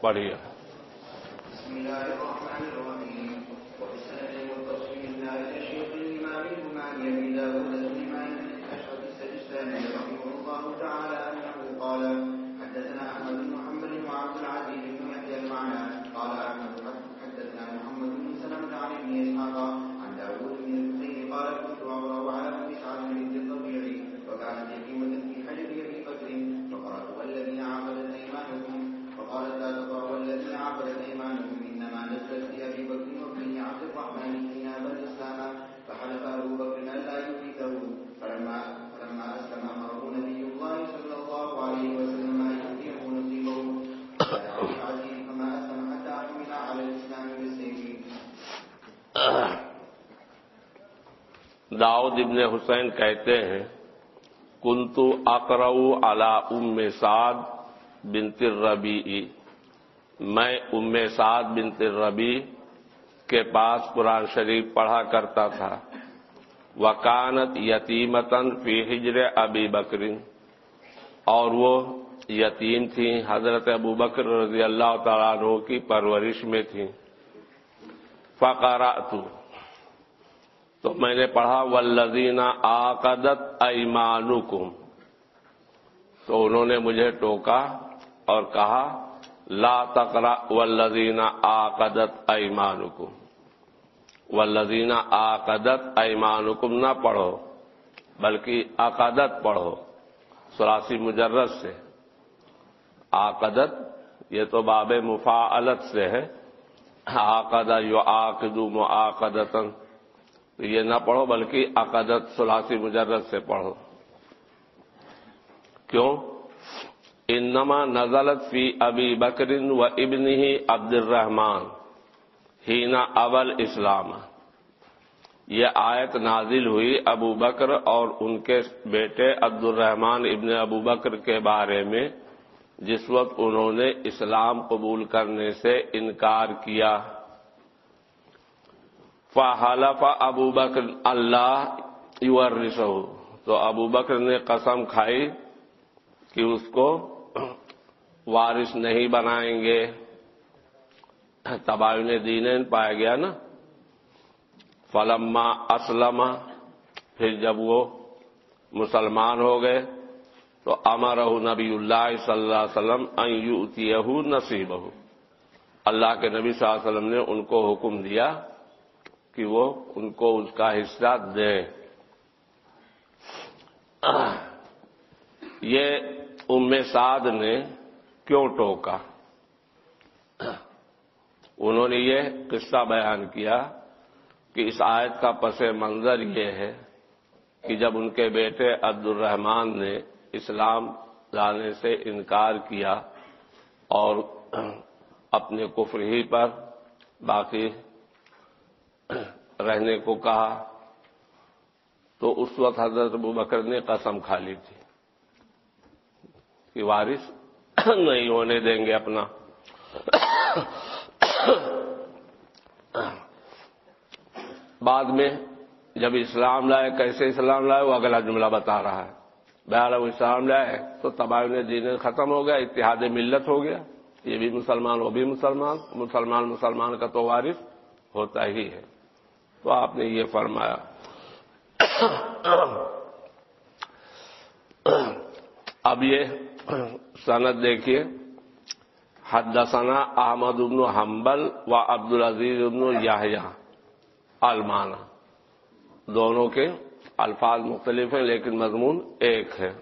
پڑھیے بسم الرحمن الله الإمام داود الأشعث السجستاني رحمه الله تعالى داؤد ابن حسین کہتے ہیں، کنتو اقرؤ علی ام سعد بنت الربیع. میں ام سعد بنت الربیع کے پاس قرآن شریف پڑھا کرتا تھا۔ وکانت یتیمتن فی ہجر ابی بکرین اور وہ یتیم تھیں حضرت ابو بکر رضی اللہ تعالیٰ عنہ کی پرورش میں تھیں فقرأت۔ تو میں نے پڑھا والذین عقدت ایمانکم تو انہوں نے مجھے ٹوکا اور کہا، لا تقرا والذین عقدت ایمانکم والذین عقدت ایمانکم نہ پڑھو، بلکہ عقدت پڑھو سراسی مجرد سے۔ عقدت یہ تو باب مفاعلت سے ہے۔ عقد یو آقدو معاقدتن تو یہ نہ پڑھو بلکہ عقدت سلاسی مجرد سے پڑھو۔ کیوں؟ انما نزلت فی ابی بکر و ابن ہی عبد الرحمان ہینا اول اسلام۔ یہ آیت نازل ہوئی ابو بکر اور ان کے بیٹے عبد الرحمان ابن ابو بکر کے بارے میں، جس وقت انہوں نے اسلام قبول کرنے سے انکار کیا۔ فحلف ابو بکر اللہ یورثہ تو ابو بکر نے قسم کھائی کہ اس کو وارث نہیں بنائیں گے۔ تباین دین پایا گیا نا۔ فلما اسلم پھر جب وہ مسلمان ہو گئے، تو امر نبی اللہ صلی اللہ علیہ وسلم یوتیہ نصیب اللہ کے نبی صلی اللہ علیہ وسلم نے ان کو حکم دیا کہ وہ ان کو اس کا حصہ دیں یہ ام سعد نے کیوں ٹوکا؟ انہوں نے یہ قصہ بیان کیا کہ اس آیت کا پس منظر یہ ہے کہ جب ان کے بیٹے عبد الرحمان نے اسلام لانے سے انکار کیا اور اپنے کفر ہی پر باقی رہنے کو کہا تو اس وقت حضرت ابو بکر نے قسم کھا لی تھی کہ وارث نہیں ہونے دیں گے اپنا بعد میں جب اسلام لائے، کیسے اسلام لائے، وہ اگلا جملہ بتا رہا ہے۔ بہار وہ اسلام لائے تو تباہ دین ختم ہو گیا، اتحاد ملت ہو گیا۔ یہ بھی مسلمان، وہ بھی مسلمان مسلمان مسلمان کا تو وارث ہوتا ہی ہے۔ تو آپ نے یہ فرمایا۔ اب یہ سند دیکھیے۔ حدثنا احمد ابن حنبل و عبد العزیز ابن یاہیا المانا دونوں کے الفاظ مختلف ہیں لیکن مضمون ایک ہے۔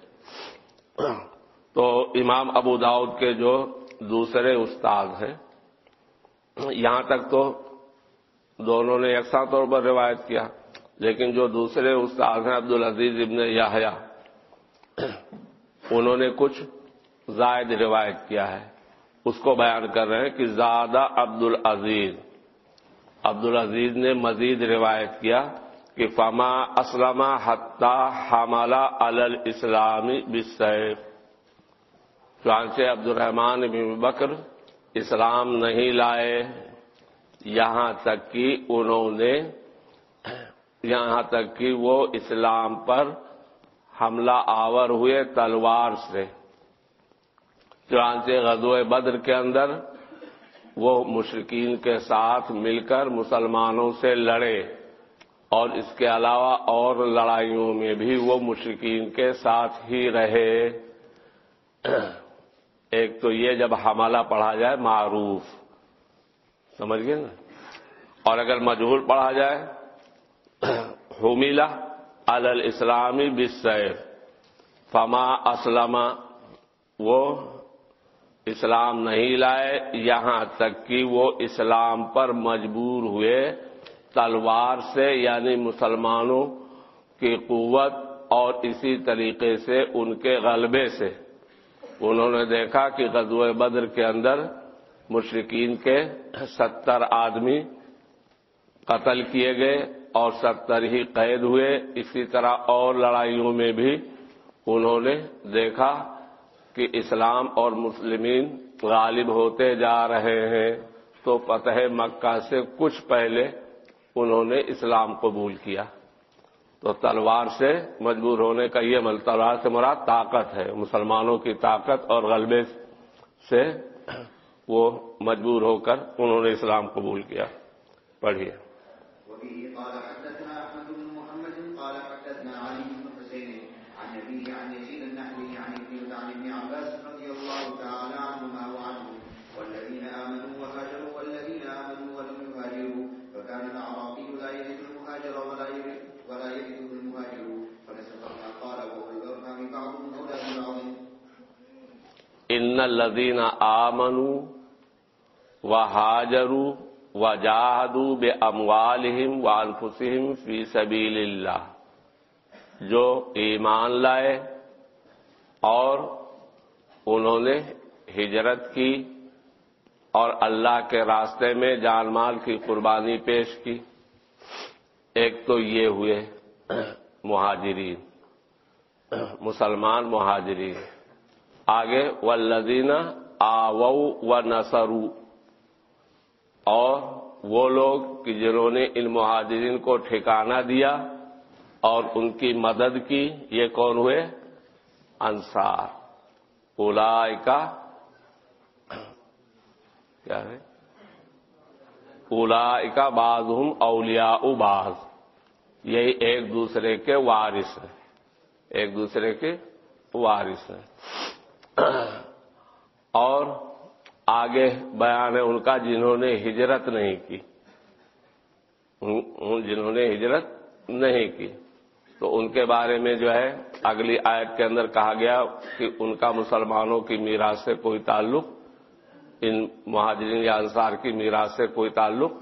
تو امام ابو داؤد کے جو دوسرے استاد ہیں، یہاں تک تو دونوں نے یکساں طور پر روایت کیا۔ لیکن جو دوسرے استاد ہیں عبد العزیز ابن یاہیا انہوں نے کچھ زائد روایت کیا ہے۔ اس کو بیان کر رہے ہیں کہ زیادہ عبد العزیز عبد العزیز نے مزید روایت کیا کہ فما اسلم حتہ حملہ الاسلامی بسیف چانچہ عبد الرحمان بن بکر اسلام نہیں لائے۔ یہاں تک کہ انہوں نے یہاں تک کہ وہ اسلام پر حملہ آور ہوئے تلوار سے۔ چانچے غزوہ بدر کے اندر وہ مشرقین کے ساتھ مل کر مسلمانوں سے لڑے اور اس کے علاوہ اور لڑائیوں میں بھی وہ مشرقین کے ساتھ ہی رہے۔ ایک تو یہ جب حملہ پڑھا جائے معروف۔ سمجھ گئے نا؟ اور اگر مجہور پڑھا جائے حمیلہ الاسلامی بسیف فما اسلم وہ اسلام نہیں لائے، یہاں تک کہ وہ اسلام پر مجبور ہوئے۔ تلوار سے یعنی مسلمانوں کی قوت اور اسی طریقے سے ان کے غلبے سے۔ انہوں نے دیکھا کہ غزوہ بدر کے اندر مشرقین کے ستر آدمی قتل کیے گئے اور ستر ہی قید ہوئے۔ اسی طرح اور لڑائیوں میں بھی انہوں نے دیکھا کہ اسلام اور مسلمین غالب ہوتے جا رہے ہیں۔ تو فتح مکہ سے کچھ پہلے انہوں نے اسلام قبول کیا۔ تو تلوار سے مجبور ہونے کا یہ مل تلوار سے مراد طاقت ہے۔ مسلمانوں کی طاقت اور غلبے سے وہ مجبور ہو کر انہوں نے اسلام قبول کیا پڑھیے وبه قال حدثنا احمد بن محمد قال حدثنا علي بن حسين عن ابيه عن يزيد النحوي عن ابن عن ابن عباس رضي الله تعالى عنهما وعنه والذين امنوا وهاجروا والذين امنوا ولم يهاجروا فكان الاعرابي لا يرث المهاجر ولا يرث ولا يرثه المهاجر فنسخ ما قال واولو الارحام بعضهم اولى ببعض ان الذين آمنوا وهاجروا وجاهدوا باموالهم وانفسهم في سبيل الله، جو ایمان لائے اور انہوں نے ہجرت کی اور اللہ کے راستے میں جان مال کی قربانی پیش کی، ایک تو یہ ہوئے مہاجرین، مسلمان مہاجرین۔ آگے والذین آوو و نصرو اور وہ لوگ کہ جنہوں نے ان مہاجرین کو ٹھکانہ دیا اور ان کی مدد کی، یہ کون ہوئے؟ انصار۔ اولائکا کیا ہے؟ اولائکا بعض ہم اولیاء بعض۔ یہی ایک دوسرے کے وارث ہیں۔ ایک دوسرے کے وارث ہیں۔ اور آگے بیان ہے ان کا جنہوں نے ہجرت نہیں کی۔ جنہوں نے ہجرت نہیں کی۔ تو ان کے بارے میں جو ہے اگلی آیت کے اندر کہا گیا کہ ان کا مسلمانوں کی میراث سے کوئی تعلق، ان مہاجرین یا انصار کی میراث سے کوئی تعلق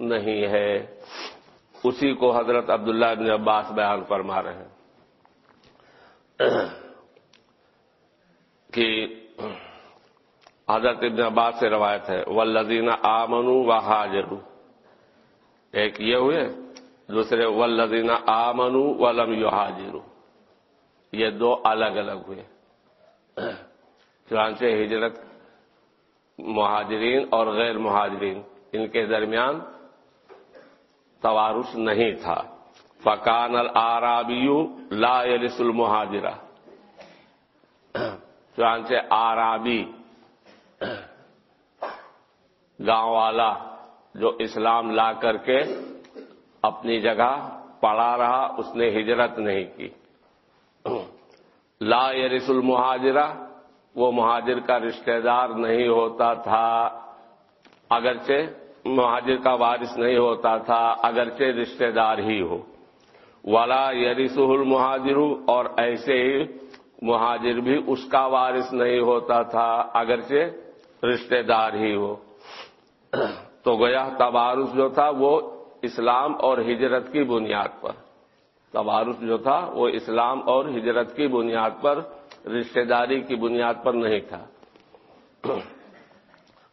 نہیں ہے۔ اسی کو حضرت عبداللہ ابن عباس بیان فرما رہے ہیں۔ کہ حضرت ابن عباس سے روایت ہے ولدین آمنو و حاجرو ایک یہ ہوئے، دوسرے ولدین آمنو ولم یو حاجرو یہ دو الگ الگ ہوئے۔ چنانچہ ہجرت مہاجرین اور غیر مہاجرین، ان کے درمیان توارث نہیں تھا۔ فکان العرابیو لا یلس المہاجرہ۔ چنانچہ آرابی گاؤں والا جو اسلام لا کر کے اپنی جگہ پڑا رہا، اس نے ہجرت نہیں کی۔ لا یرس المہاجرہ، وہ مہاجر کا رشتہ دار نہیں ہوتا تھا۔ اگرچہ مہاجر کا وارث نہیں ہوتا تھا، اگرچہ رشتہ دار ہی ہو۔ ولا یریس المہاجر اور ایسے ہی مہاجر بھی اس کا وارث نہیں ہوتا تھا، اگرچہ رشتہ دار ہی ہو تو گویا تبارس جو تھا وہ اسلام اور ہجرت کی بنیاد پر۔ تبارس جو تھا وہ اسلام اور ہجرت کی بنیاد پر، رشتہ داری کی بنیاد پر نہیں تھا۔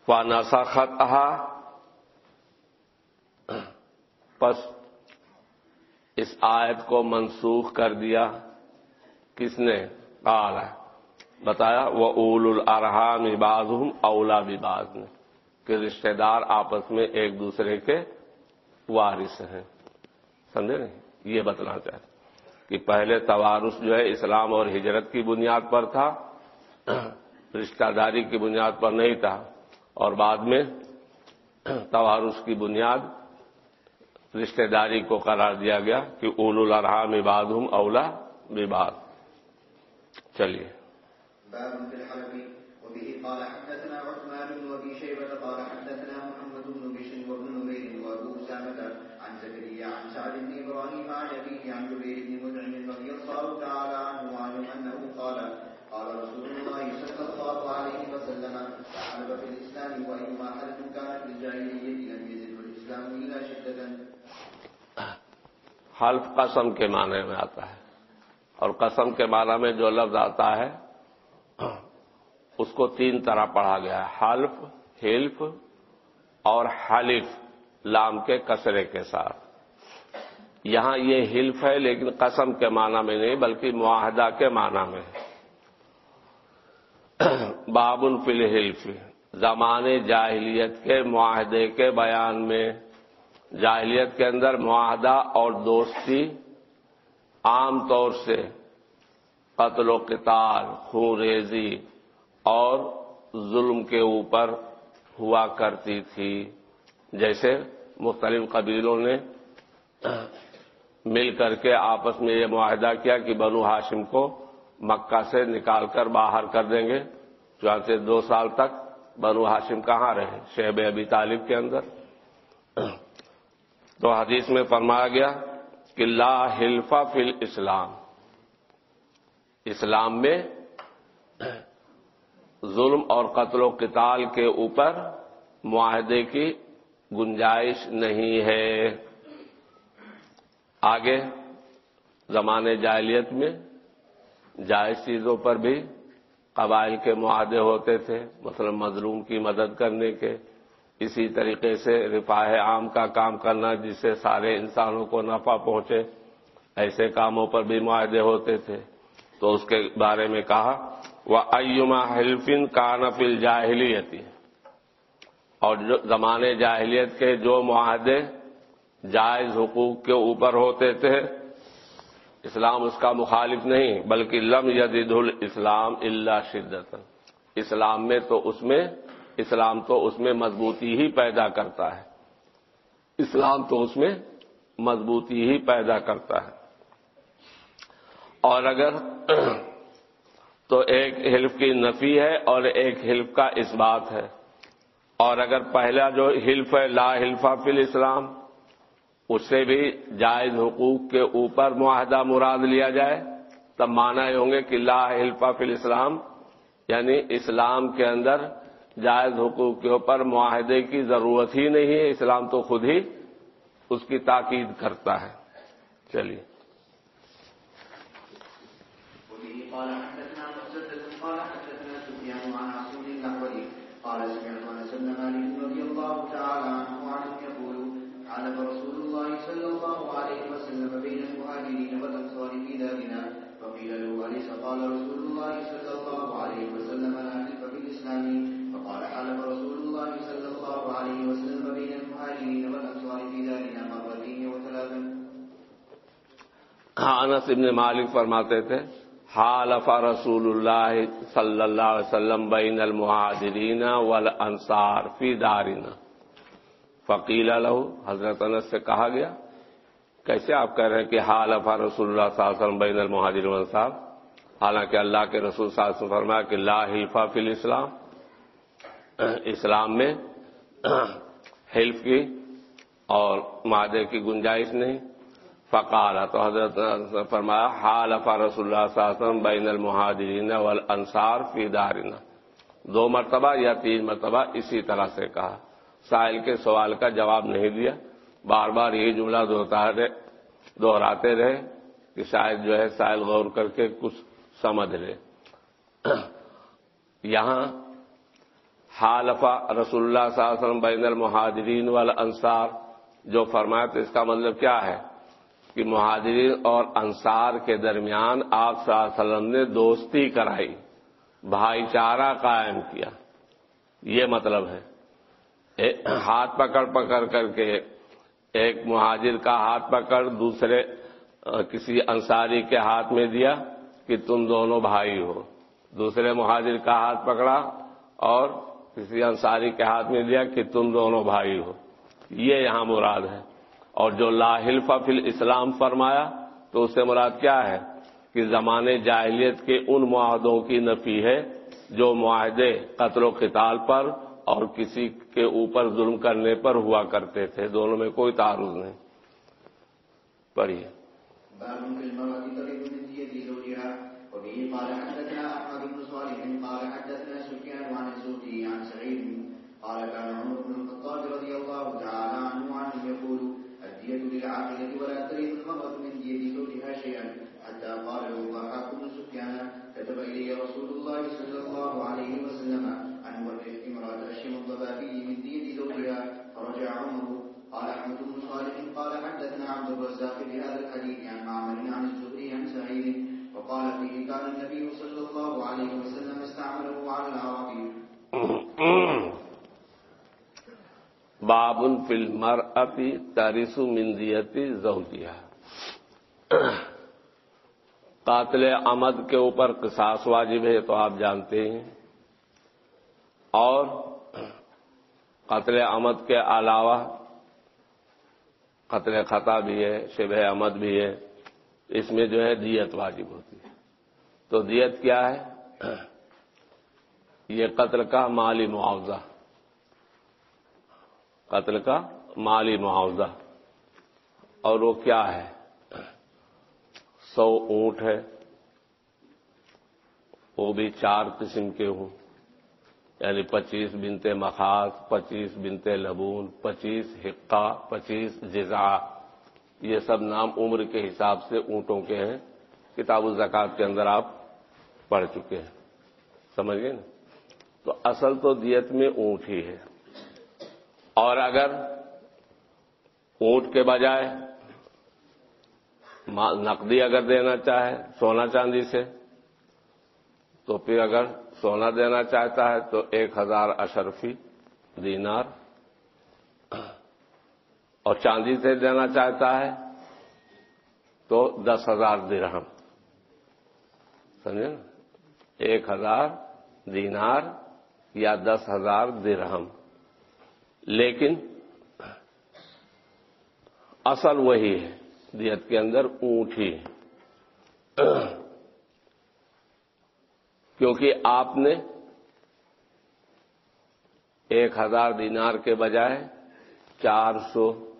فاناسا خط پس اس آیت کو منسوخ کر دیا۔ کس نے؟ قال، بتایا، وہ اول الرحام عباز اولا بباز نے، کہ رشتہ دار آپس میں ایک دوسرے کے وارث ہیں۔ سمجھے نہیں؟ یہ بتنا چاہتے کہ پہلے توارث جو ہے اسلام اور ہجرت کی بنیاد پر تھا، رشتہ داری کی بنیاد پر نہیں تھا، اور بعد میں توارس کی بنیاد رشتہ داری کو قرار دیا گیا کہ اول الرحام عباد ہوں اولا وباد چلیے۔ وبه قال حدثنا عثمان بن ابي شيبه قال حدثنا محمد بن بشر وابن نمير وابو اسامه عن زكريا عن سعد بن ابراهيم عن ابيه عن جبير بن مطعم رضي الله تعالى عنه وعنه انه قال قال رسول الله صلى الله عليه وسلم حلف في الاسلام وايما حلف كان في الجاهليه لم يزد الاسلام الا شده حلف قسم کے معنی میں آتا ہے۔ اور قسم کے معنی میں جو لفظ آتا ہے، اس کو تین طرح پڑھا گیا ہے، حلف حلف اور حلف، لام کے کسرے کے ساتھ۔ یہاں یہ حلف ہے، لیکن قسم کے معنی میں نہیں، بلکہ معاہدہ کے معنی میں۔ باب فل حلف زمانے جاہلیت کے معاہدے کے بیان میں۔ جاہلیت کے اندر معاہدہ اور دوستی عام طور سے قتل و قتال، خون ریزی اور ظلم کے اوپر ہوا کرتی تھی۔ جیسے مختلف قبیلوں نے مل کر کے آپس میں یہ معاہدہ کیا کہ بنو ہاشم کو مکہ سے نکال کر باہر کر دیں گے۔ چونکہ دو سال تک بنو ہاشم کہاں رہے؟ شہب ابی طالب کے اندر۔ تو حدیث میں فرمایا گیا کہ لا حلفہ فل اسلام اسلام میں ظلم اور قتل و قتال کے اوپر معاہدے کی گنجائش نہیں ہے۔ آگے زمانے جاہلیت میں جائز چیزوں پر بھی قبائل کے معاہدے ہوتے تھے، مثلا مظلوم کی مدد کرنے کے۔ اسی طریقے سے رفاہ عام کا کام کرنا جس سے سارے انسانوں کو نفع پہنچے۔ ایسے کاموں پر بھی معاہدے ہوتے تھے۔ تو اس کے بارے میں کہا وہ ایما حلفن کا نفل جاہلیتی اور جو زمانے جاہلیت کے جو معاہدے جائز حقوق کے اوپر ہوتے تھے، اسلام اس کا مخالف نہیں، بلکہ لم یزید الاسلام اللہ شدت اسلام میں تو اس میں اسلام تو اس میں مضبوطی ہی پیدا کرتا ہے۔ اسلام تو اس میں مضبوطی ہی پیدا کرتا ہے۔ اور اگر تو ایک حلف کی نفی ہے اور ایک حلف کا اس بات ہے۔ اور اگر پہلا جو حلف ہے، لا حلفہ فی الاسلام، اس سے بھی جائز حقوق کے اوپر معاہدہ مراد لیا جائے، تب مانا ہوں گے کہ لا حلفہ فی الاسلام یعنی اسلام کے اندر جائز حقوق کے اوپر معاہدے کی ضرورت ہی نہیں ہے، اسلام تو خود ہی اس کی تاکید کرتا ہے۔ چلیے۔ قال رسول الله صلى الله عليه وسلم ہاں انس ابن مالک فرماتے تھے، حالف رسول اللہ صلی اللہ علیہ وسلم بین المہاجرین والانصار فی دارنا۔ فقیل لہو، حضرت انس سے کہا گیا، کیسے آپ کہہ رہے ہیں کہ حالف رسول اللہ صلی اللہ علیہ وسلم بین المہاجرین والانصار؟ حالانکہ اللہ کے رسول صلی اللہ علیہ وسلم فرمایا کہ لا حلفہ فی الاسلام۔ اسلام میں حلف کی اور معدے کی گنجائش نہیں۔ فقال، تو حضرت فرمایا حال رسول اللہ صلی اللہ علیہ وسلم بین المہاجرین والانصار فی دارنا۔ دو مرتبہ یا تین مرتبہ اسی طرح سے کہا۔ سائل کے سوال کا جواب نہیں دیا۔ بار بار یہی جملہ دوہراتے رہے کہ شاید جو ہے سائل غور کر کے کچھ سمجھ لے۔ یہاں حالفہ رسول اللہ صلی اللہ علیہ وسلم بین المہاجرین والانصار جو فرمایا تو اس کا مطلب کیا ہے؟ کہ مہاجرین اور انصار کے درمیان آپ صلی اللہ علیہ وسلم نے دوستی کرائی، بھائی چارہ قائم کیا۔ یہ مطلب ہے۔ ہاتھ پکڑ پکڑ کر کے ایک مہاجر کا ہاتھ پکڑ دوسرے کسی انصاری کے ہاتھ میں دیا کہ تم دونوں بھائی ہو۔ دوسرے مہاجر کا ہاتھ پکڑا اور کسی انصاری کے ہاتھ میں دیا کہ تم دونوں بھائی ہو۔ یہ یہاں مراد ہے۔ اور جو لاحلف فی الاسلام فرمایا تو اس سے مراد کیا ہے کہ زمانے جاہلیت کے ان معاہدوں کی نفی ہے جو معاہدے قتل و قتال پر اور کسی کے اوپر ظلم کرنے پر ہوا کرتے تھے۔ دونوں میں کوئی تعارض نہیں۔ پڑھیے۔ باب في المرأة ترد من دية زوجها وبه قال حدثنا أحمد بن صالح قال حدثنا سفيان عن الزهري عن سعيد قال كان عمر بن الخطاب رضي الله تعالى عنه عنه يقول الدية للعاقلة ولا ترد المرأة من دية زوجها شيئا حتى قال له ضحاك بن سفيان كتب إلي رسول الله صلى الله عليه وسلم أن ورث امرأة أشم الضبابي من دية زوجها فرجع عمر قال أحمد بن صالح قال حدثنا عبد الرزاق بهذا الحديث عن معمر عن الزهري عن سعيد وقال فيه كان النبي صلى الله عليه وسلم استعمله على العراقي باب فی المرأة ترس من دیتی زوجیہ قاتل عمد کے اوپر قصاص واجب ہے تو آپ جانتے ہیں. اور قتل عمد کے علاوہ قتل خطا بھی ہے، شبہ عمد بھی ہے. اس میں جو ہے دیت واجب ہوتی ہے۔ تو دیت کیا ہے؟ یہ قتل کا مالی معاوضہ۔ قتل کا مالی معاوضہ۔ اور وہ کیا ہے؟ سو اونٹ ہے۔ وہ بھی چار قسم کے ہوں۔ یعنی پچیس بنتے مخاص، پچیس بنتے لبون، پچیس حقہ، پچیس جزا۔ یہ سب نام عمر کے حساب سے اونٹوں کے ہیں۔ کتاب الزکات کے اندر آپ پڑھ چکے ہیں۔ سمجھ گئے نا؟ تو اصل تو دیت میں اونٹ ہی ہے۔ اور اگر اونٹ کے بجائے نقدی اگر دینا چاہے سونا چاندی سے، تو پھر اگر سونا دینا چاہتا ہے تو ایک ہزار اشرفی دینار اور چاندی سے دینا چاہتا ہے تو دس ہزار درہم۔ سمجھے نا؟ ایک ہزار دینار یا دس ہزار درہم۔ لیکن اصل وہی ہے، دیت کے اندر اونٹ ہی کیونکہ آپ نے ایک ہزار دینار کے بجائے چار سو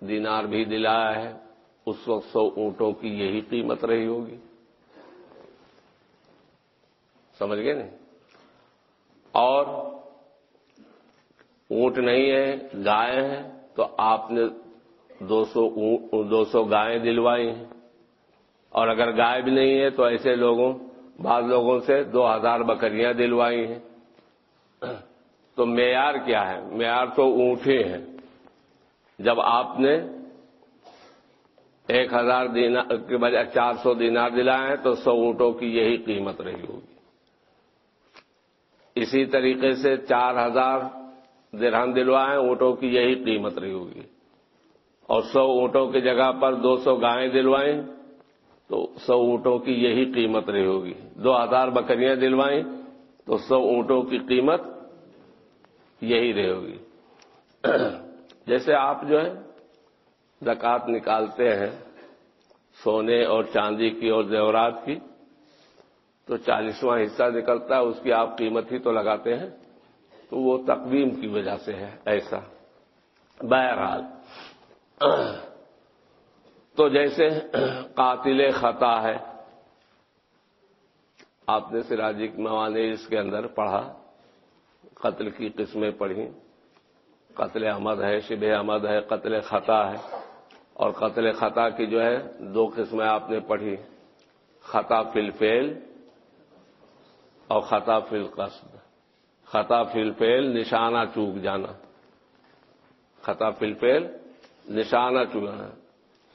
دینار بھی دلایا ہے، اس وقت سو اونٹوں کی یہی قیمت رہی ہوگی۔ سمجھ گئے نا اور اونٹ نہیں ہے، گائے ہیں، تو آپ نے دو سو دو سو گائیں دلوائی ہیں۔ اور اگر گائے بھی نہیں ہے، تو ایسے لوگوں، بعض لوگوں سے دو ہزار بکریاں دلوائی ہیں۔ تو معیار کیا ہے؟ معیار تو اونٹے ہیں۔ جب آپ نے ایک ہزار دینار کے بجائے چار سو دینار دلائے ہیں، تو سو اونٹوں کی یہی قیمت رہی ہوگی۔ اسی طریقے سے چار ہزار درہم دلوائے اونٹوں کی یہی قیمت رہی ہوگی۔ اور سو اونٹوں کی جگہ پر دو سو گائیں دلوائیں، تو سو اونٹوں کی یہی قیمت رہی ہوگی۔ دو ہزار بکریاں دلوائیں، تو سو اونٹوں کی قیمت یہی رہے ہوگی۔ جیسے آپ جو ہے زکات نکالتے ہیں، سونے اور چاندی کی اور زیورات کی تو چالیسواں حصہ نکلتا ہے، اس کی آپ قیمت ہی تو لگاتے ہیں۔ تو وہ تقویم کی وجہ سے ہے، ایسا۔ بہرحال، تو جیسے قاتل خطا ہے، آپ نے سراجی موانی اس کے اندر پڑھا، قتل کی قسمیں پڑھی۔ قتل احمد ہے شب احمد ہے، قتل خطا ہے۔ اور قتل خطا کی جو ہے، دو قسمیں آپ نے پڑھی۔ خطا فل فیل اور خطا فل قصد۔ خطا فل فیل نشانہ چوک جانا۔ خطا فل فیل نشانہ چکانا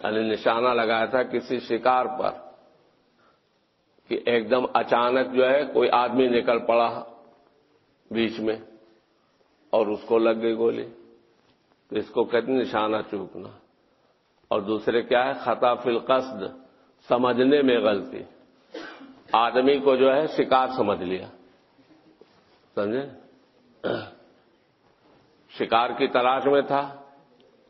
یعنی نشانہ لگایا تھا کسی شکار پر کہ ایک دم اچانک جو ہے کوئی آدمی نکل پڑا بیچ میں اور اس کو لگ گئی گولی۔ تو اس کو کہتے نشانہ چوکنا۔ اور دوسرے کیا ہے؟ خطا فی القصد سمجھنے میں غلطی۔ آدمی کو جو ہے شکار سمجھ لیا۔ سمجھے؟ شکار کی تلاش میں تھا۔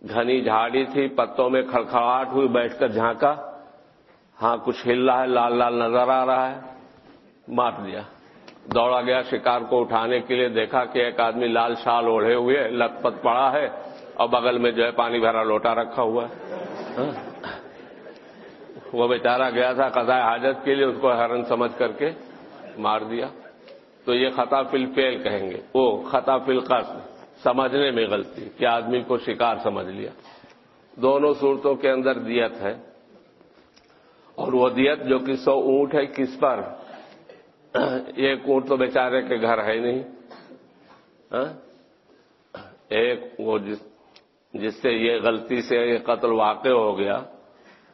گھنی جھاڑی تھی، پتوں میں کھڑکھڑاہٹ ہوئی، بیٹھ کر جھانکا۔ ہاں کچھ ہل رہا ہے، لال لال نظر آ رہا ہے۔ مار دیا۔ دوڑا گیا شکار کو اٹھانے کے لیے، دیکھا کہ ایک آدمی لال شال اوڑھے ہوئے، لت پت پڑا ہے۔ اور بغل میں جو ہے پانی بھرا لوٹا رکھا ہوا ہے۔ ہاں؟ وہ بیچارہ گیا تھا قضاء حاجت کے لیے، اس کو ہرن سمجھ کر کے مار دیا۔ تو یہ خطا فل پیل کہیں گے۔ وہ خطا فل قصد سمجھنے میں غلطی، کہ آدمی کو شکار سمجھ لیا۔ دونوں صورتوں کے اندر دیت ہے۔ اور وہ دیت جو کہ سو اونٹ ہے، کس پر؟ ایک اونٹ تو بیچارے کے گھر ہے نہیں۔ ہاں؟ ایک وہ جس جس سے یہ غلطی سے یہ قتل واقع ہو گیا۔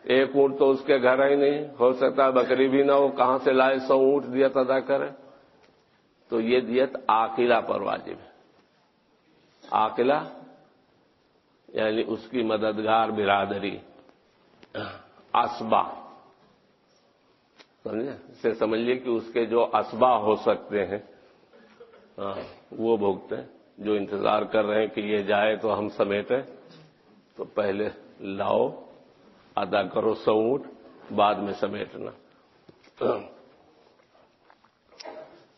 ایک اونٹ تو اس کے گھر ہی نہیں، ہو سکتا بکری بھی نہ ہو، کہاں سے لائے سو اونٹ دیت ادا کرے؟ تو یہ دیت آکلا پر واجب ہے۔ آکلا یعنی اس کی مددگار برادری، اسبا۔ سمجھے؟ سے سمجھیے کہ اس کے جو اسبا ہو سکتے ہیں ہاں، وہ بھوگتے ہیں، جو انتظار کر رہے ہیں کہ یہ جائے تو ہم سمیٹیں۔ تو پہلے لاؤ۔ ادا کرو سونٹ بعد میں سمیٹنا۔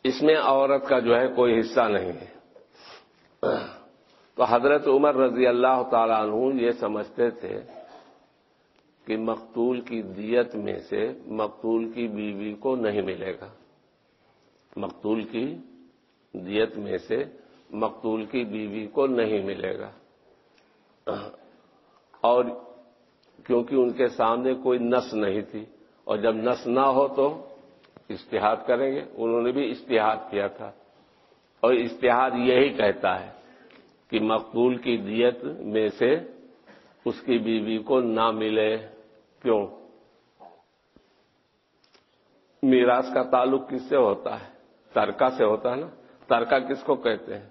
اس میں عورت کا جو ہے کوئی حصہ نہیں ہے۔ تو حضرت عمر رضی اللہ تعالیٰ عنہ یہ سمجھتے تھے کہ مقتول کی دیت میں سے مقتول کی بیوی کو نہیں ملے گا۔ مقتول کی دیت میں سے مقتول کی بیوی کو نہیں ملے گا۔ اور کیونکہ ان کے سامنے کوئی نس نہیں تھی اور جب نس نہ ہو تو اشتہاد کریں گے انہوں نے بھی اشتہاد کیا تھا اور اشتہاد یہی کہتا ہے کہ مقبول کی دیت میں سے اس کی بیوی کو نہ ملے کیوں؟ میراث کا تعلق کس سے ہوتا ہے؟ ترکا سے ہوتا ہے نا؟ ترکا کس کو کہتے ہیں؟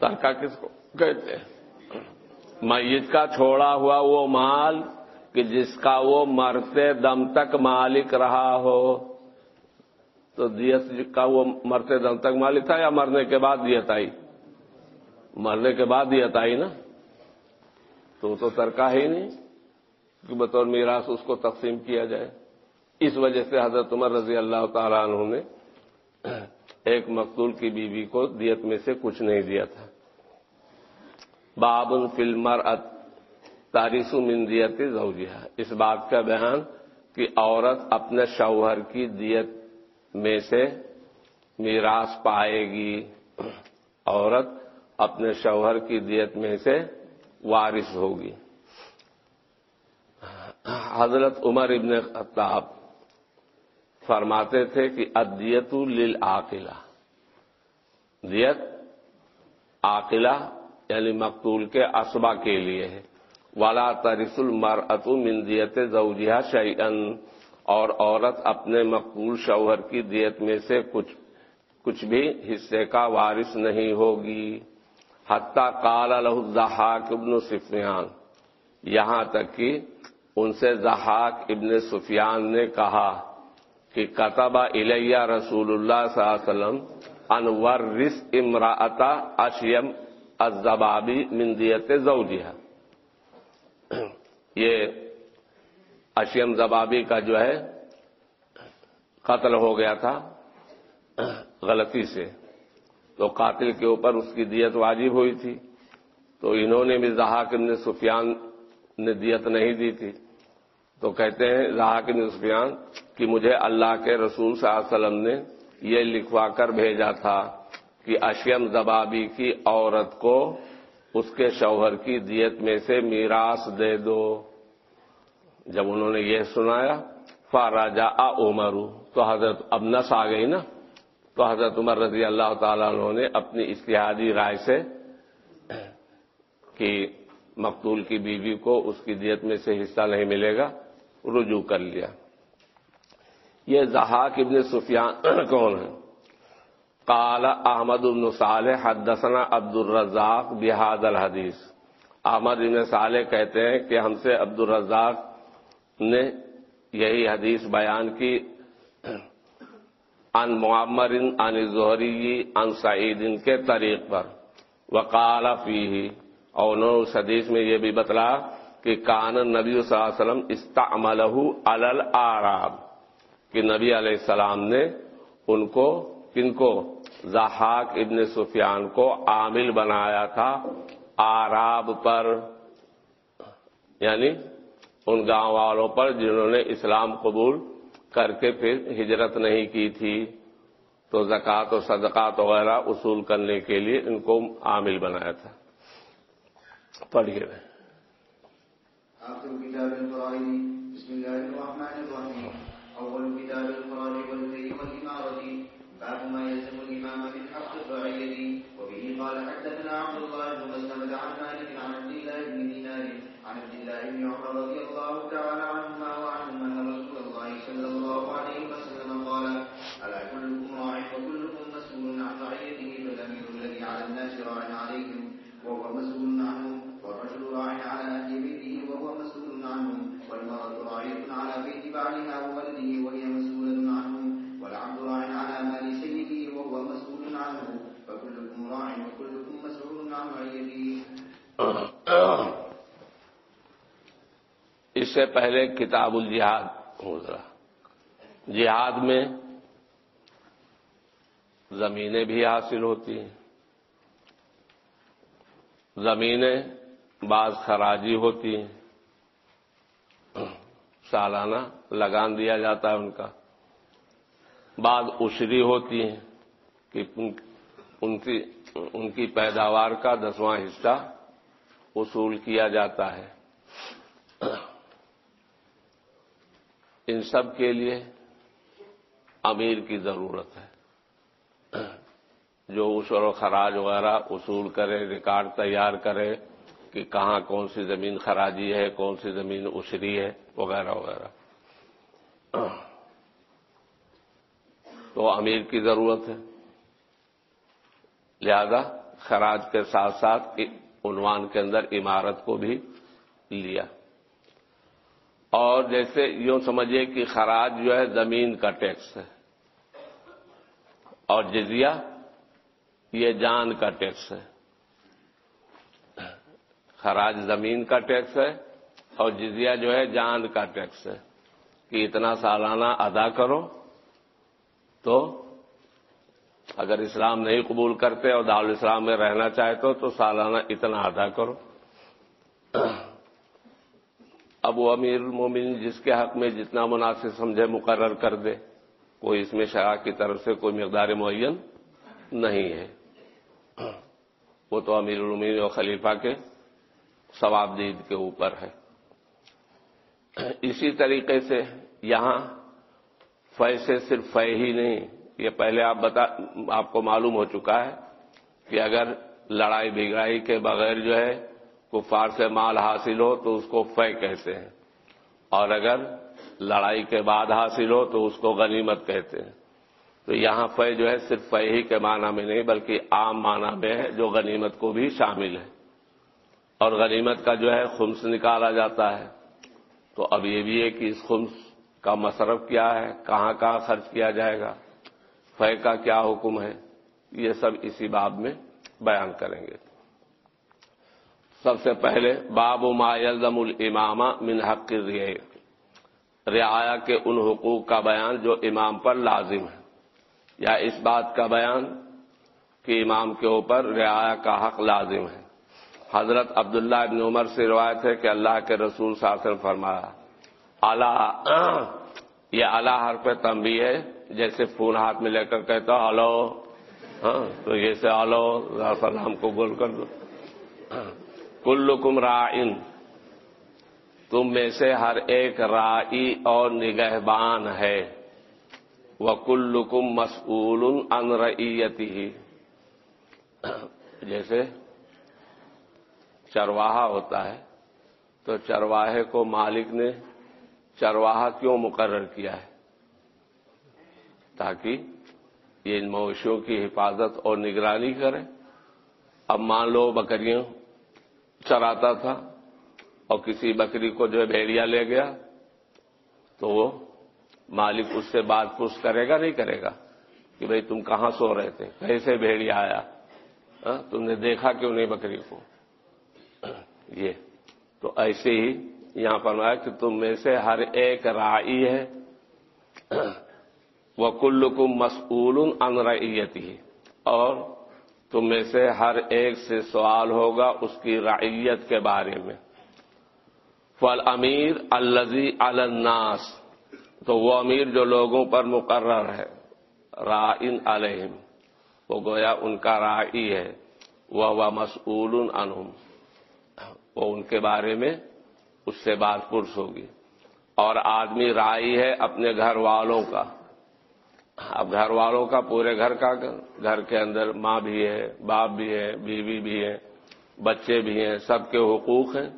ترکا کس کو کہتے ہیں؟ میت کا چھوڑا ہوا وہ مال کہ جس کا وہ مرتے دم تک مالک رہا ہو۔ تو دیت کا وہ مرتے دم تک مالک تھا یا مرنے کے بعد دیت آئی؟ مرنے کے بعد دیت آئی نا؟ تو تو ترکا ہی نہیں۔ کہ بطور میراث اس کو تقسیم کیا جائے۔ اس وجہ سے حضرت عمر رضی اللہ تعالیٰ عنہ نے ایک مقتول کی بیوی کو دیت میں سے کچھ نہیں دیا تھا۔ باب فلمر تاریخ مندیت زوجیہ اس بات کا بیان کہ عورت اپنے شوہر کی دیت میں سے میراث پائے گی۔ عورت اپنے شوہر کی دیت میں سے وارث ہوگی۔ حضرت عمر ابن خطاب فرماتے تھے کہ ادیت للعاقلہ۔ دیت، عاقلہ یعنی مقتول کے اسبا کے لیے ہے۔ والا ترس المر مندیت زوجہ شعین اور عورت اپنے مقبول شوہر کی دیت میں سے کچھ کچھ بھی حصے کا وارث نہیں ہوگی۔ حتیٰ کال الحاق ابن سفیان یہاں تک کہ ان سے زحاق ابن سفیان نے کہا کہ کتبہ الیہ رسول اللہ صلی اللہ علیہ وسلم انور رس امراطا اشیم ازبابی مندیت زوجیہ یہ اشیم زبابی کا جو ہے، قتل ہو گیا تھا، غلطی سے۔ تو قاتل کے اوپر اس کی دیت واجب ہوئی تھی۔ تو انہوں نے بھی زحاق ابن سفیان نے دیت نہیں دی تھی۔ تو کہتے ہیں زحاق ابن سفیان کہ مجھے اللہ کے رسول صلی اللہ علیہ وسلم نے یہ لکھوا کر بھیجا تھا۔ کہ اشیم زبابی کی عورت کو اس کے شوہر کی دیت میں سے میراث دے دو۔ جب انہوں نے یہ سنایا فاراجا عمر۔ تو حضرت اب نس آ گئی نا۔ تو حضرت عمر رضی اللہ تعالیٰ عنہ نے اپنی اشتہادی رائے سے کہ مقتول کی بیوی کو اس کی دیت میں سے حصہ نہیں ملے گا، رجوع کر لیا۔ یہ زحاق ابن سفیان کون ہے قال احمد بن صالح حدثنا عبد الرزاق بحاد الحدیث احمد بن صالح کہتے ہیں کہ ہم سے عبد الرزاق نے یہی حدیث بیان کی۔ ان معمر ان ظہری ان سعید ان کے طریق پر۔ وقال فی اور انہوں نے اس حدیث میں یہ بھی بتلا کہ کان نبی صلی اللہ علیہ وسلم استعملہ علی آراب کہ نبی علیہ السلام نے ان کو، کن کو؟ زحاق ابن سفیان کو عامل بنایا تھا آراب پر یعنی ان گاؤں والوں پر جنہوں نے اسلام قبول کر کے پھر ہجرت نہیں کی تھی۔ تو زکوٰۃ و صدقات وغیرہ اصول کرنے کے لیے ان کو عامل بنایا تھا۔ پڑھیے۔ بسم الرحمن كتاب الفرائض والزي والإمارة باب ما يلزم الإمام من حق الرعية وبه قال حدثنا عبد الله بن مسلمة عن مالك عن عبد الله بن دينار عن عبد الله بن عمر رضي الله تعالى عنهما وعنهم أن رسول الله صلى الله عليه وسلم قال ألا كلكم راع وكلكم مسؤول عن رعيته فالأمير الذي على الناس راع عليهم، وهو مسؤول عنهم، والرجل راع على أهل بيته وهو مسؤول عنهم، والمرأة راعية على بيت بعلها اس سے پہلے کتاب الجہاد گزرا جہاد میں زمینیں بھی حاصل ہوتی ہیں۔ زمینیں بعض خراجی ہوتی ہیں۔ سالانہ لگان دیا جاتا ہے ان کا۔ بعض اشری ہوتی ہیں کہ ان کی ان کی پیداوار کا دسواں حصہ وصول کیا جاتا ہے۔ ان سب کے لیے امیر کی ضرورت ہے۔ جو اشر و خراج وغیرہ اصول کرے، ریکارڈ تیار کرے کہ کہاں کون سی زمین خراجی ہے، کون سی زمین اشری ہے، وغیرہ وغیرہ۔ تو امیر کی ضرورت ہے۔ لہذا خراج کے ساتھ ساتھ عنوان کے اندر عمارت کو بھی لیا۔ اور جیسے یوں سمجھیے کہ خراج جو ہے زمین کا ٹیکس ہے اور جزیہ یہ جان کا ٹیکس ہے خراج زمین کا ٹیکس ہے اور جزیہ جو ہے جان کا ٹیکس ہے کہ اتنا سالانہ ادا کرو تو اگر اسلام نہیں قبول کرتے اور دارالاسلام میں رہنا چاہتے ہو تو سالانہ اتنا ادا کرو اب وہ امیر المومن جس کے حق میں جتنا مناسب سمجھے مقرر کر دے، کوئی اس میں شرح کی طرف سے کوئی مقدار معین نہیں ہے۔ وہ تو امیر المین و خلیفہ کے ثواب دید کے اوپر ہے۔ اسی طریقے سے یہاں فے سے صرف فے ہی نہیں، یہ پہلے آپ بتا، آپ کو معلوم ہو چکا ہے کہ اگر لڑائی بگڑائی کے بغیر جو ہے کفار سے مال حاصل ہو تو اس کو فے کہتے ہیں۔ اور اگر لڑائی کے بعد حاصل ہو تو اس کو غنیمت کہتے ہیں۔ تو یہاں فے جو ہے صرف فے ہی کے معنی میں نہیں بلکہ عام معنی میں ہے جو غنیمت کو بھی شامل ہے۔ اور غنیمت کا جو ہے خمس نکالا جاتا ہے۔ تو اب یہ بھی ہے کہ اس خمس کا مصرف کیا ہے، کہاں کہاں خرچ کیا جائے گا۔ فے کا کیا حکم ہے؟ یہ سب اسی باب میں بیان کریں گے۔ سب سے پہلے باب ما یلزم الامامہ من حق رعایا کے ان حقوق کا بیان جو امام پر لازم ہے۔ یا اس بات کا بیان کہ امام کے اوپر رعایا کا حق لازم ہے۔ حضرت عبداللہ ابن عمر سے روایت ہے کہ اللہ کے رسول صاحب فرمایا اللہ یہ اللہ ہر پہ تمبی ہے، جیسے فون ہاتھ میں لے کر کہتا ہلو ہاں تو یہ سے آلو سلام کو بول کر دو۔ کلکم رائن تم میں سے ہر ایک رائی اور نگہبان ہے۔ وہ کلکم مسعول ان جیسے چرواہا ہوتا ہے، تو چرواہے کو مالک نے چرواہا کیوں مقرر کیا ہے؟ تاکہ یہ ان مویشیوں کی حفاظت اور نگرانی کرے۔ اب مان لو بکریاں چراتا تھا اور کسی بکری کو جو ہے بھیڑیا لے گیا تو وہ مالک اس سے بات پوچھ کرے گا، نہیں کرے گا کہ بھئی تم کہاں سو رہے تھے؟ کیسے بھیڑیا آیا؟ ہاں، تم نے دیکھا کیوں نہیں بکری کو؟ یہ۔ تو ایسے ہی یہاں پر کہ تم میں سے ہر ایک رائی ہے۔ وہ کل کم مسول ان رعیتی اور تم میں سے ہر ایک سے سوال ہوگا اس کی رعیت کے بارے میں۔ فل امیر الزی الناس، تو وہ امیر جو لوگوں پر مقرر ہے، رائن علیہم، وہ گویا ان کا رائی ہے وہ مسعول انہم وہ ان کے بارے میں اس سے بات پرس ہوگی۔ اور آدمی رائی ہے اپنے گھر والوں کا۔ اب گھر والوں کا پورے گھر کا گھر کے اندر ماں بھی ہے، باپ بھی ہے، بیوی بھی ہے، بچے بھی ہیں، سب کے حقوق ہیں۔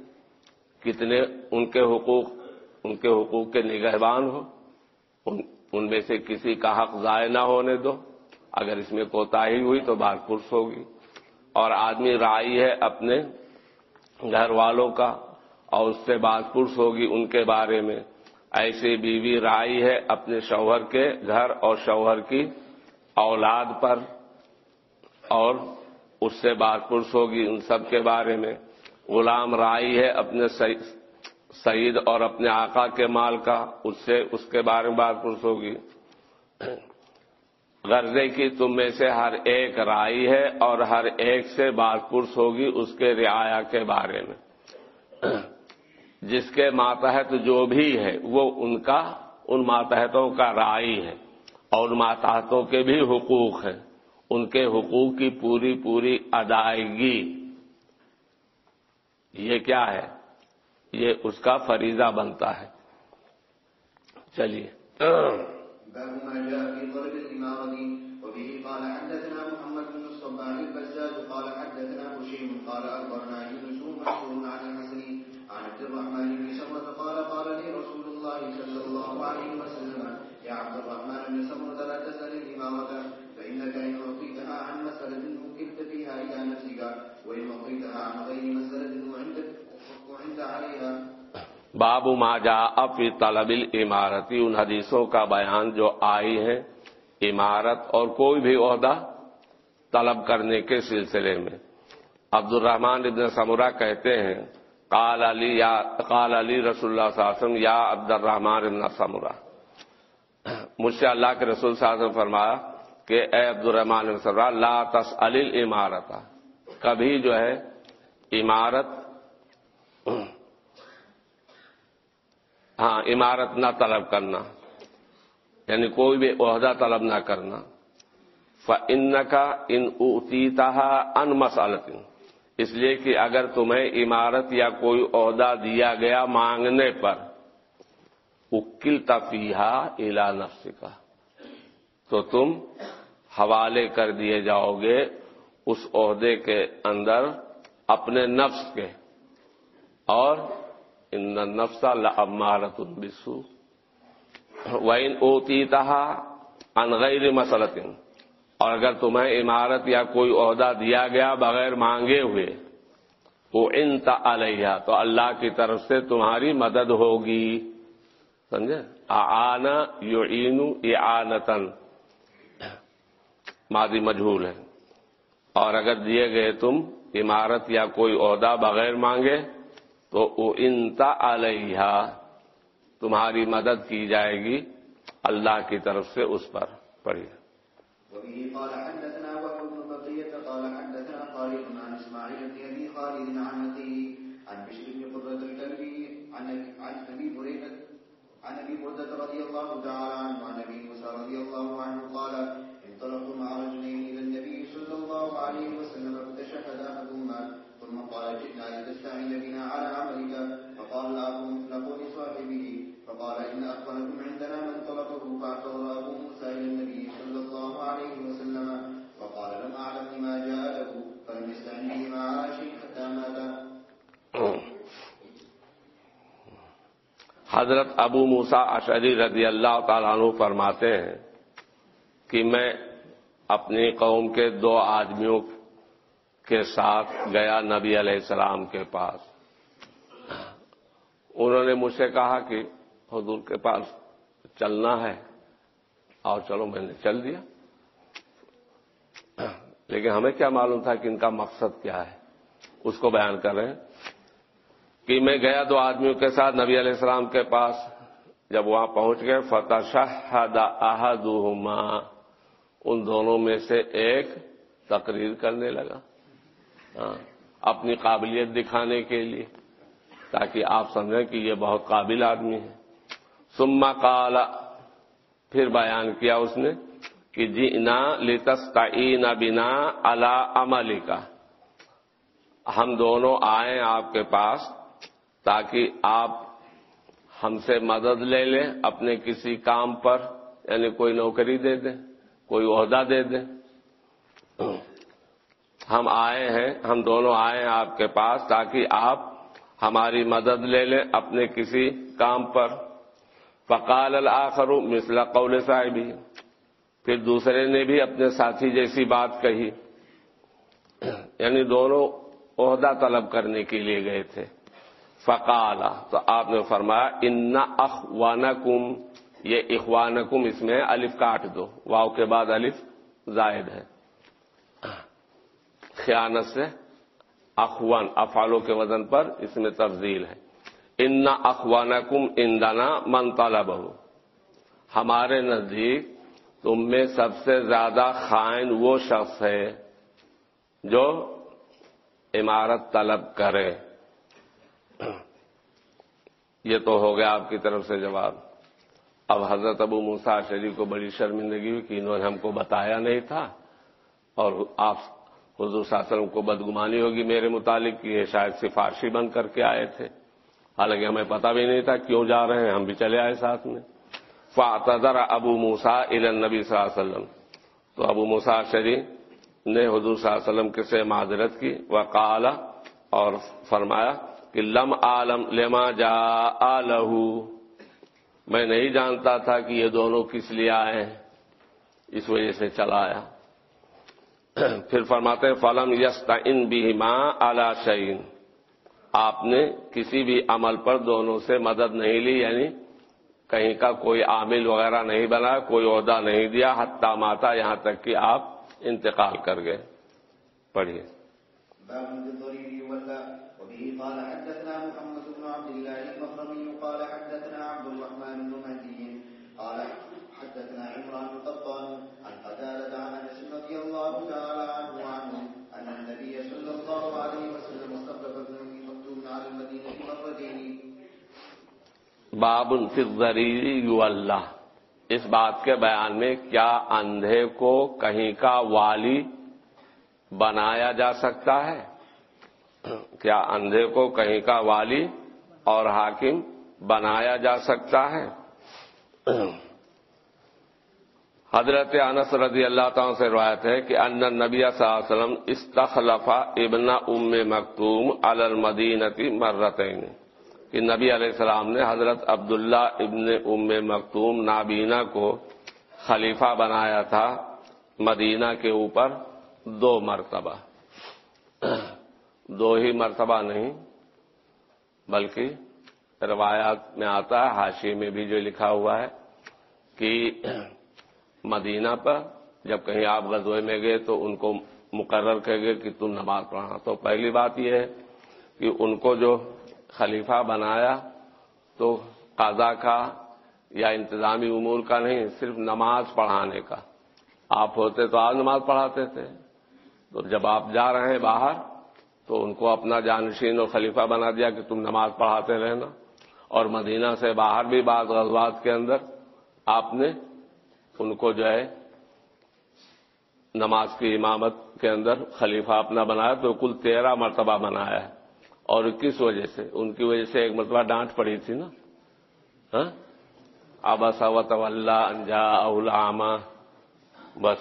کتنے ان کے حقوق، ان کے حقوق کے نگہبان ہو ان میں سے کسی کا حق ضائع نہ ہونے دو۔ اگر اس میں کوتا ہی ہوئی تو بات پرس ہوگی۔ اور آدمی رائی ہے اپنے گھر والوں کا اور اس سے بات پرس ہوگی ان کے بارے میں۔ ایسی بیوی رائی ہے اپنے شوہر کے گھر اور شوہر کی اولاد پر اور اس سے بات پرس ہوگی ان سب کے بارے میں۔ غلام رائی ہے اپنے سعید اور اپنے آقا کے مال کا، اس سے اس کے بارے میں بات پرس ہوگی۔ غرضے کی تم میں سے ہر ایک رائی ہے اور ہر ایک سے بات پرس ہوگی اس کے رعایا کے بارے میں۔ جس کے ماتحت جو بھی ہے وہ ان کا، ان ماتحتوں کا رائی ہے اور ان ماتحتوں کے بھی حقوق ہیں۔ ان کے حقوق کی پوری پوری ادائیگی۔ یہ کیا ہے؟ یہ اس کا فریضہ بنتا ہے۔ چلیے۔ محمد بن قال حدثنا هشيم قال أخبرنا يونس عن الله صلى الله عليه وسلم. يا عبد الرحمن بن سمرة لا تسأل الإمارة فإنك إن أعطيتها عن مسألة وكلت فيها إلى نفسك، وإن أعطيتها عن غير مسألة وعندك وعند عليها. باب ما جا فی طلب العمارتی ان حدیثوں کا بیان جو آئی ہے، عمارت اور کوئی بھی عہدہ طلب کرنے کے سلسلے میں. عبد الرحمان ابن سمرہ کہتے ہیں قال علی یا قال علی رسول اللہ صلی اللہ علیہ وسلم، یا عبد الرحمان ابن سمرہ مجھ سے اللہ کے رسول صلی اللہ علیہ وسلم فرمایا کہ اے عبد الرحمان ابن سمرہ لا تسأل العمارت کبھی جو ہے عمارت ہاں عمارت نہ طلب کرنا۔ یعنی کوئی بھی عہدہ طلب نہ کرنا۔ ان کا ان اتیتا ان مسالت اس لیے کہ اگر تمہیں عمارت یا کوئی عہدہ دیا گیا مانگنے پر اکل تفیحا الا نفس کا تو تم حوالے کر دیے جاؤ گے اس عہدے کے اندر اپنے نفس کے۔ اور ان نفسا لمارت البسو وین اوتی تہا انغیر مسلط اور اگر تمہیں عمارت یا کوئی عہدہ دیا گیا بغیر مانگے ہوئے، وہ ان علیہ تو اللہ کی طرف سے تمہاری مدد ہوگی۔ سمجھے؟ آنا یو اینو آنتن مادی مجھول ہے۔ اور اگر دیے گئے تم عمارت یا کوئی عہدہ بغیر مانگے، تو وہ انتا علیہ تمہاری مدد کی جائے گی اللہ کی طرف سے اس پر۔ پڑھیے۔ وبه قال حدثنا وهب بن بقية قال حدثنا خالد عن اسماعيل بن ابي خالد عن نقيه عن بشر بن قدرة الكلبي عن عن ابي بريدة عن ابي بردة رضي الله تعالى عنه عن ابي موسى رضي الله عنه قال انطلقت مع رجلين الى النبي صلى الله عليه وسلم فتشهد احدهما ثم قال جئنا لتستعين بنا على عملك، فقال لا اكون مثل صاحبه، فقال ان اخبركم عندنا من طلبه فاعتذر ابو موسى الى النبي صلى الله عليه وسلم وقال لم اعلم لما جاء له فلم يستعن به مع شيء حتى مات ہاں۔ حضرت ابو موسا اشری رضی اللہ تعالیٰ عنہ فرماتے ہیں کہ میں اپنی قوم کے دو آدمیوں کے ساتھ گیا نبی علیہ السلام کے پاس۔ انہوں نے مجھ سے کہا کہ حضور کے پاس چلنا ہے۔ اور چلو میں نے چل دیا۔ لیکن ہمیں کیا معلوم تھا کہ ان کا مقصد کیا ہے؟ اس کو بیان کر رہے ہیں۔ کہ میں گیا دو آدمیوں کے ساتھ نبی علیہ السلام کے پاس، جب وہاں پہنچ گئے فتح شاہد احدہما ان دونوں میں سے ایک تقریر کرنے لگا۔ ہاں اپنی قابلیت دکھانے کے لیے، تاکہ آپ سمجھیں کہ یہ بہت قابل آدمی ہے۔ سما کالا پھر بیان کیا اس نے۔ کہ جی نا لتستعین بنا اللہ عملی کا ہم دونوں آئیں آپ کے پاس تاکہ آپ ہم سے مدد لے لیں اپنے کسی کام پر یعنی کوئی نوکری دے دیں، کوئی عہدہ دے دیں۔ ہم آئے ہیں، ہم دونوں آئے ہیں آپ کے پاس تاکہ آپ ہماری مدد لے لیں اپنے کسی کام پر۔ فقال الآخر مثل قول صاحبی پھر دوسرے نے بھی اپنے ساتھی جیسی بات کہی۔ یعنی دونوں عہدہ طلب کرنے کے لیے گئے تھے۔ فقالا، تو آپ نے فرمایا، ان اخوانکم، یہ اخوانکم اس میں الف کاٹ دو۔ واؤ کے بعد الف زائد ہے۔ خیانت سے اخوان افالوں کے وزن پر اس میں تفضیل ہے۔ ان اخوانکم اندنا من طلب ہمارے نزدیک تم میں سب سے زیادہ خائن وہ شخص ہے جو عمارت طلب کرے۔ یہ تو ہو گیا آپ کی طرف سے جواب۔ اب حضرت ابو موسا شریف کو بڑی شرمندگی ہوئی کہ انہوں نے ہم کو بتایا نہیں تھا اور آپ حضور صلی اللہ علیہ وسلم کو بدگمانی ہوگی میرے متعلق کہ یہ شاید سفارشی بن کر کے آئے تھے۔ حالانکہ ہمیں پتا بھی نہیں تھا کیوں جا رہے ہیں، ہم بھی چلے آئے ساتھ میں۔ فاطر ابو موسا ال نبی صلی اللہ علیہ وسلم۔ تو ابو موسا شریف نے حضور صلی اللہ علیہ وسلم کے سے معذرت کی، وقال اور فرمایا کہ لم عالم لما جا لہو میں نہیں جانتا تھا کہ یہ دونوں کس لیے آئے ہیں، اس وجہ سے چلا آیا۔ پھر فرماتے ہیں، فلم یستا ان بھی اعلی شعین آپ نے کسی بھی عمل پر دونوں سے مدد نہیں لی یعنی کہیں کا کوئی عامل وغیرہ نہیں بنا، کوئی عہدہ نہیں دیا حتہ ماتا یہاں تک کہ آپ انتقال کر گئے۔ پڑھیے۔ قال حدثنا محمد بن عبد الله المخرمي قال حدثنا عبد الرحمن بن مهدي قال حدثنا عمران القطان عن قتادة عن انس رضي الله تعالى عنه وعنه ان النبي صلى الله عليه وسلم استخلف ابن ام مكتوم على المدينة مرتين باب فضری اللہ اس بات کے بیان میں کیا اندھے کو کہیں کا والی بنایا جا سکتا ہے؟ کیا اندھے کو کہیں کا والی اور حاکم بنایا جا سکتا ہے؟ حضرت انس رضی اللہ تعالیٰ سے روایت ہے کہ ان نبی صلی اللہ علیہ وسلم استخلفا ابن ام مکتوم المدینتی مرتین۔ کہ نبی علیہ السلام نے حضرت عبداللہ ابن ام مکتوم نابینا کو خلیفہ بنایا تھا مدینہ کے اوپر دو مرتبہ۔ دو ہی مرتبہ نہیں، بلکہ روایات میں آتا ہے حاشی میں بھی جو لکھا ہوا ہے کہ مدینہ پر جب کہیں آپ غزوے میں گئے تو ان کو مقرر کر گئے کہ تم نماز پڑھنا تو پہلی بات یہ ہے کہ ان کو جو خلیفہ بنایا تو قضا کا یا انتظامی امور کا نہیں، صرف نماز پڑھانے کا۔ آپ ہوتے تو آپ نماز پڑھاتے تھے۔ تو جب آپ جا رہے ہیں باہر تو ان کو اپنا جانشین اور خلیفہ بنا دیا کہ تم نماز پڑھاتے رہنا۔ اور مدینہ سے باہر بھی بعض غزوات کے اندر آپ نے ان کو جو ہے نماز کی امامت کے اندر خلیفہ اپنا بنایا تو کل تیرہ مرتبہ بنایا ہے۔ اور کس وجہ سے؟ ان کی وجہ سے ایک مرتبہ ڈانٹ پڑی تھی نا؟ ہاں؟ ابا اللہ انجا الاما بس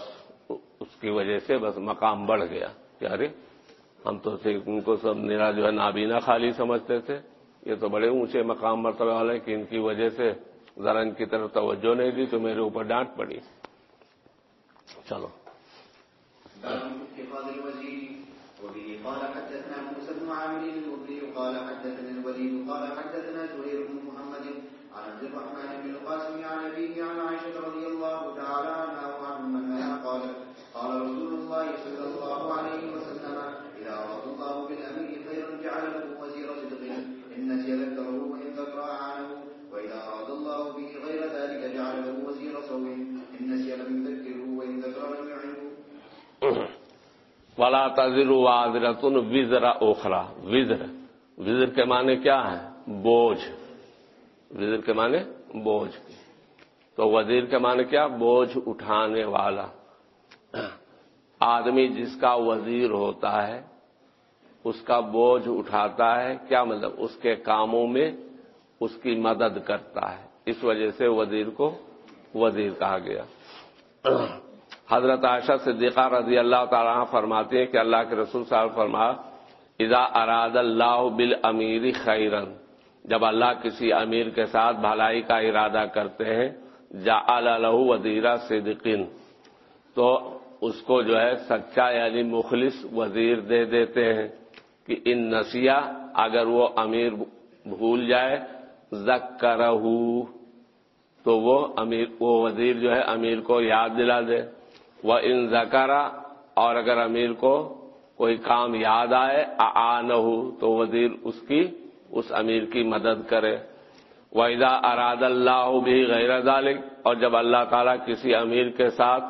اس کی وجہ سے بس مقام بڑھ گیا۔ کیا رے؟ ہم تو ان کو سب میرا جو ہے نابینا خالی سمجھتے تھے۔ یہ تو بڑے اونچے مقام مرتبہ والے کہ ان کی وجہ سے ذرا ان کی طرف توجہ نہیں دی تو میرے اوپر ڈانٹ پڑی۔ چلو۔ قال حدثنا موسى بن عامر قال حدثنا الوليد، قال حدثنا زهير بن محمد، عن عبد الرحمن بن القاسم عن ابيه عن عائشه رضي الله تعالى عنها وعن منها قالت قال رسول الله صلى الله عليه وسلم إذا أراد الله بالأمير خيرا جعل له وزير صدق إن نسي ذكره وإن ذكر أعانه، وإذا أراد الله به غير ذلك جعل له وزير صوم إن نسي لم يذكره وإن ذكر لم يعنه ولا تذر وادرتن وزر اوخرا وزر وزر کے معنی کیا ہے؟ بوجھ۔ وزر کے معنی بوجھ۔ تو وزیر کے معنی کیا؟ بوجھ اٹھانے والا۔ آدمی جس کا وزیر ہوتا ہے، اس کا بوجھ اٹھاتا ہے، کیا مطلب؟ اس کے کاموں میں اس کی مدد کرتا ہے۔ اس وجہ سے وزیر کو وزیر کہا گیا۔ حضرت عائشہ صدیقہ رضی اللہ تعالیٰ فرماتے ہیں کہ اللہ کے رسول صاحب فرما اذا اراد اللہ بال امیری خیرن جب اللہ کسی امیر کے ساتھ بھلائی کا ارادہ کرتے ہیں جا الح وزیرہ صدقین، تو اس کو جو ہے سچا یعنی مخلص وزیر دے دیتے ہیں کہ ان نسیہ اگر وہ امیر بھول جائے زک تو وہ امیر، وہ وزیر جو ہے امیر کو یاد دلا دے۔ وہ ان زکارا اور اگر امیر کو کوئی کام یاد آئے آ نہ ہو تو وزیر اس کی، اس امیر کی مدد کرے۔ وحدہ اراد اللہ بھی غیر ذالک اور جب اللہ تعالیٰ کسی امیر کے ساتھ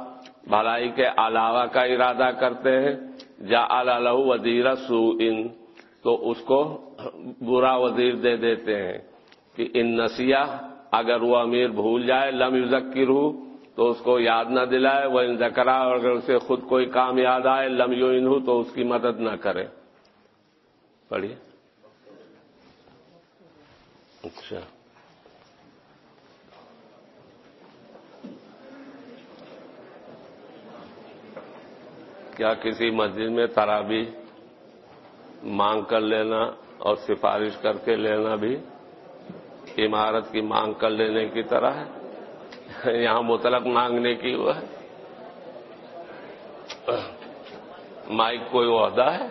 بھلائی کے علاوہ کا ارادہ کرتے ہیں جا اللہ وزیر سو ان تو اس کو برا وزیر دے دیتے ہیں کہ ان نسیہ اگر وہ امیر بھول جائے، لم یوزکر ہو تو اس کو یاد نہ دلائے وہ ان زکرا اور اگر اسے خود کوئی کام یاد آئے، لم یو ان تو اس کی مدد نہ کرے۔ پڑھیے۔ اچھا۔ کیا کسی مسجد میں ترابی مانگ کر لینا اور سفارش کر کے لینا بھی عمارت کی مانگ کر لینے کی طرح ہے؟ یہاں مطلق مانگنے کی وہ ہے۔ مائک کوئی عہدہ ہے؟